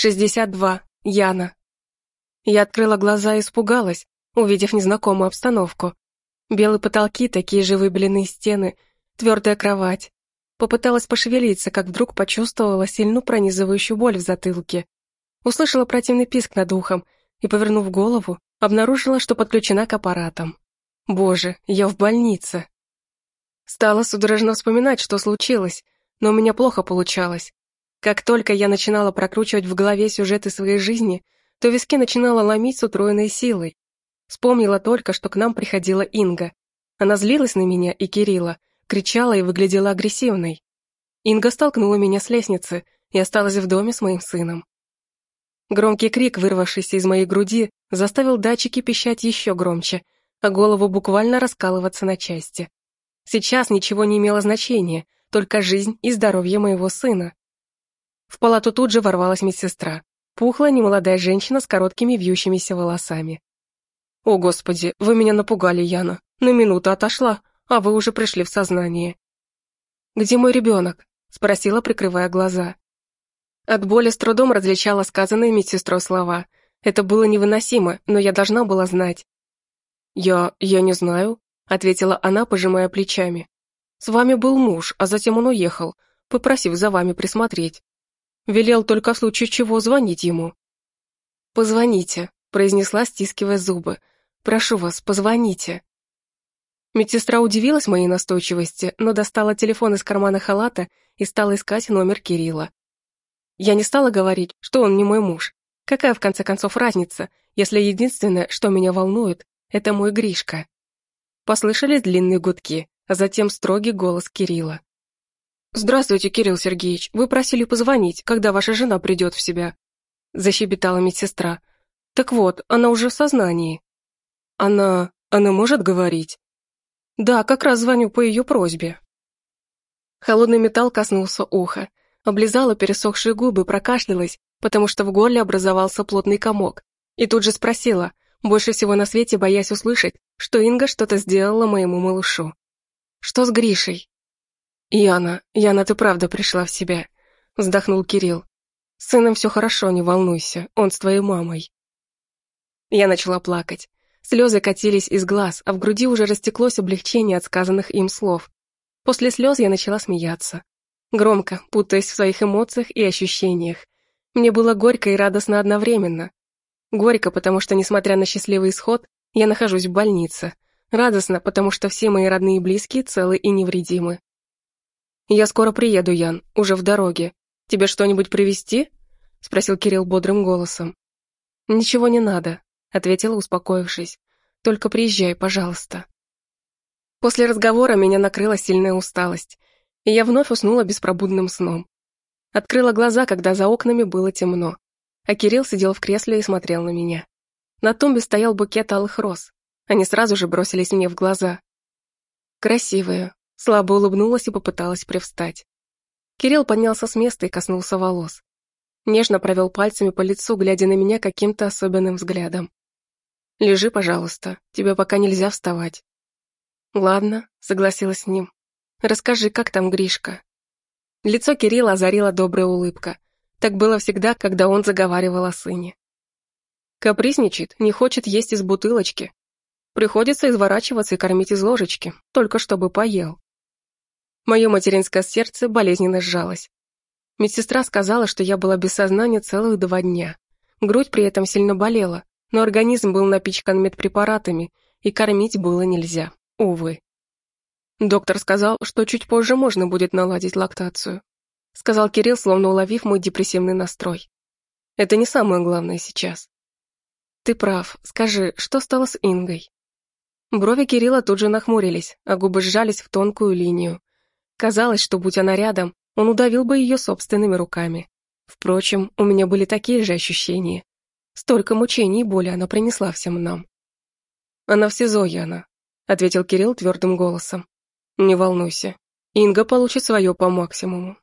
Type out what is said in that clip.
Шестьдесят два. Яна. Я открыла глаза и испугалась, увидев незнакомую обстановку. Белые потолки, такие же выбеленные стены, твердая кровать. Попыталась пошевелиться, как вдруг почувствовала сильную пронизывающую боль в затылке. Услышала противный писк над ухом и, повернув голову, обнаружила, что подключена к аппаратам. Боже, я в больнице. Стала судорожно вспоминать, что случилось, но у меня плохо получалось. Как только я начинала прокручивать в голове сюжеты своей жизни, то виски начинала ломить с утроенной силой. Вспомнила только, что к нам приходила Инга. Она злилась на меня и Кирилла, кричала и выглядела агрессивной. Инга столкнула меня с лестницы и осталась в доме с моим сыном. Громкий крик, вырвавшийся из моей груди, заставил датчики пищать еще громче, а голову буквально раскалываться на части. Сейчас ничего не имело значения, только жизнь и здоровье моего сына. В палату тут же ворвалась медсестра, пухлая немолодая женщина с короткими вьющимися волосами. «О, Господи, вы меня напугали, Яна. На минуту отошла, а вы уже пришли в сознание». «Где мой ребенок?» — спросила, прикрывая глаза. От боли с трудом различала сказанные медсестрой слова. Это было невыносимо, но я должна была знать. «Я... я не знаю», — ответила она, пожимая плечами. «С вами был муж, а затем он уехал, попросив за вами присмотреть. Велел только в случае чего звонить ему». «Позвоните», — произнесла, стискивая зубы. «Прошу вас, позвоните». Медсестра удивилась моей настойчивости, но достала телефон из кармана халата и стала искать номер Кирилла. Я не стала говорить, что он не мой муж. Какая, в конце концов, разница, если единственное, что меня волнует, это мой Гришка. Послышались длинные гудки, а затем строгий голос Кирилла. «Здравствуйте, Кирилл Сергеевич, вы просили позвонить, когда ваша жена придет в себя», защебетала медсестра. «Так вот, она уже в сознании». «Она... она может говорить?» «Да, как раз звоню по ее просьбе». Холодный металл коснулся уха, облизала пересохшие губы, прокашлялась, потому что в горле образовался плотный комок, и тут же спросила, больше всего на свете боясь услышать, что Инга что-то сделала моему малышу. «Что с Гришей?» «Яна, Яна, ты правда пришла в себя», — вздохнул Кирилл. «С сыном все хорошо, не волнуйся, он с твоей мамой». Я начала плакать. Слезы катились из глаз, а в груди уже растеклось облегчение от сказанных им слов. После слез я начала смеяться. Громко, путаясь в своих эмоциях и ощущениях. Мне было горько и радостно одновременно. Горько, потому что, несмотря на счастливый исход, я нахожусь в больнице. Радостно, потому что все мои родные и близкие целы и невредимы. «Я скоро приеду, Ян, уже в дороге. Тебе что-нибудь привезти?» — спросил Кирилл бодрым голосом. «Ничего не надо», — ответила, успокоившись. «Только приезжай, пожалуйста». После разговора меня накрыла сильная усталость, и я вновь уснула беспробудным сном. Открыла глаза, когда за окнами было темно а Кирилл сидел в кресле и смотрел на меня. На тумбе стоял букет алых роз. Они сразу же бросились мне в глаза. Красивые. Слабо улыбнулась и попыталась привстать. Кирилл поднялся с места и коснулся волос. Нежно провел пальцами по лицу, глядя на меня каким-то особенным взглядом. «Лежи, пожалуйста, тебе пока нельзя вставать». «Ладно», — согласилась с ним. «Расскажи, как там Гришка?» Лицо Кирилла озарила добрая улыбка. Так было всегда, когда он заговаривал о сыне. Капризничает, не хочет есть из бутылочки. Приходится изворачиваться и кормить из ложечки, только чтобы поел. Мое материнское сердце болезненно сжалось. Медсестра сказала, что я была без сознания целых два дня. Грудь при этом сильно болела, но организм был напичкан медпрепаратами, и кормить было нельзя, увы. Доктор сказал, что чуть позже можно будет наладить лактацию сказал Кирилл, словно уловив мой депрессивный настрой. Это не самое главное сейчас. Ты прав. Скажи, что стало с Ингой? Брови Кирилла тут же нахмурились, а губы сжались в тонкую линию. Казалось, что будь она рядом, он удавил бы ее собственными руками. Впрочем, у меня были такие же ощущения. Столько мучений и боли она принесла всем нам. «Она в СИЗО, Яна», — ответил Кирилл твердым голосом. «Не волнуйся. Инга получит свое по максимуму.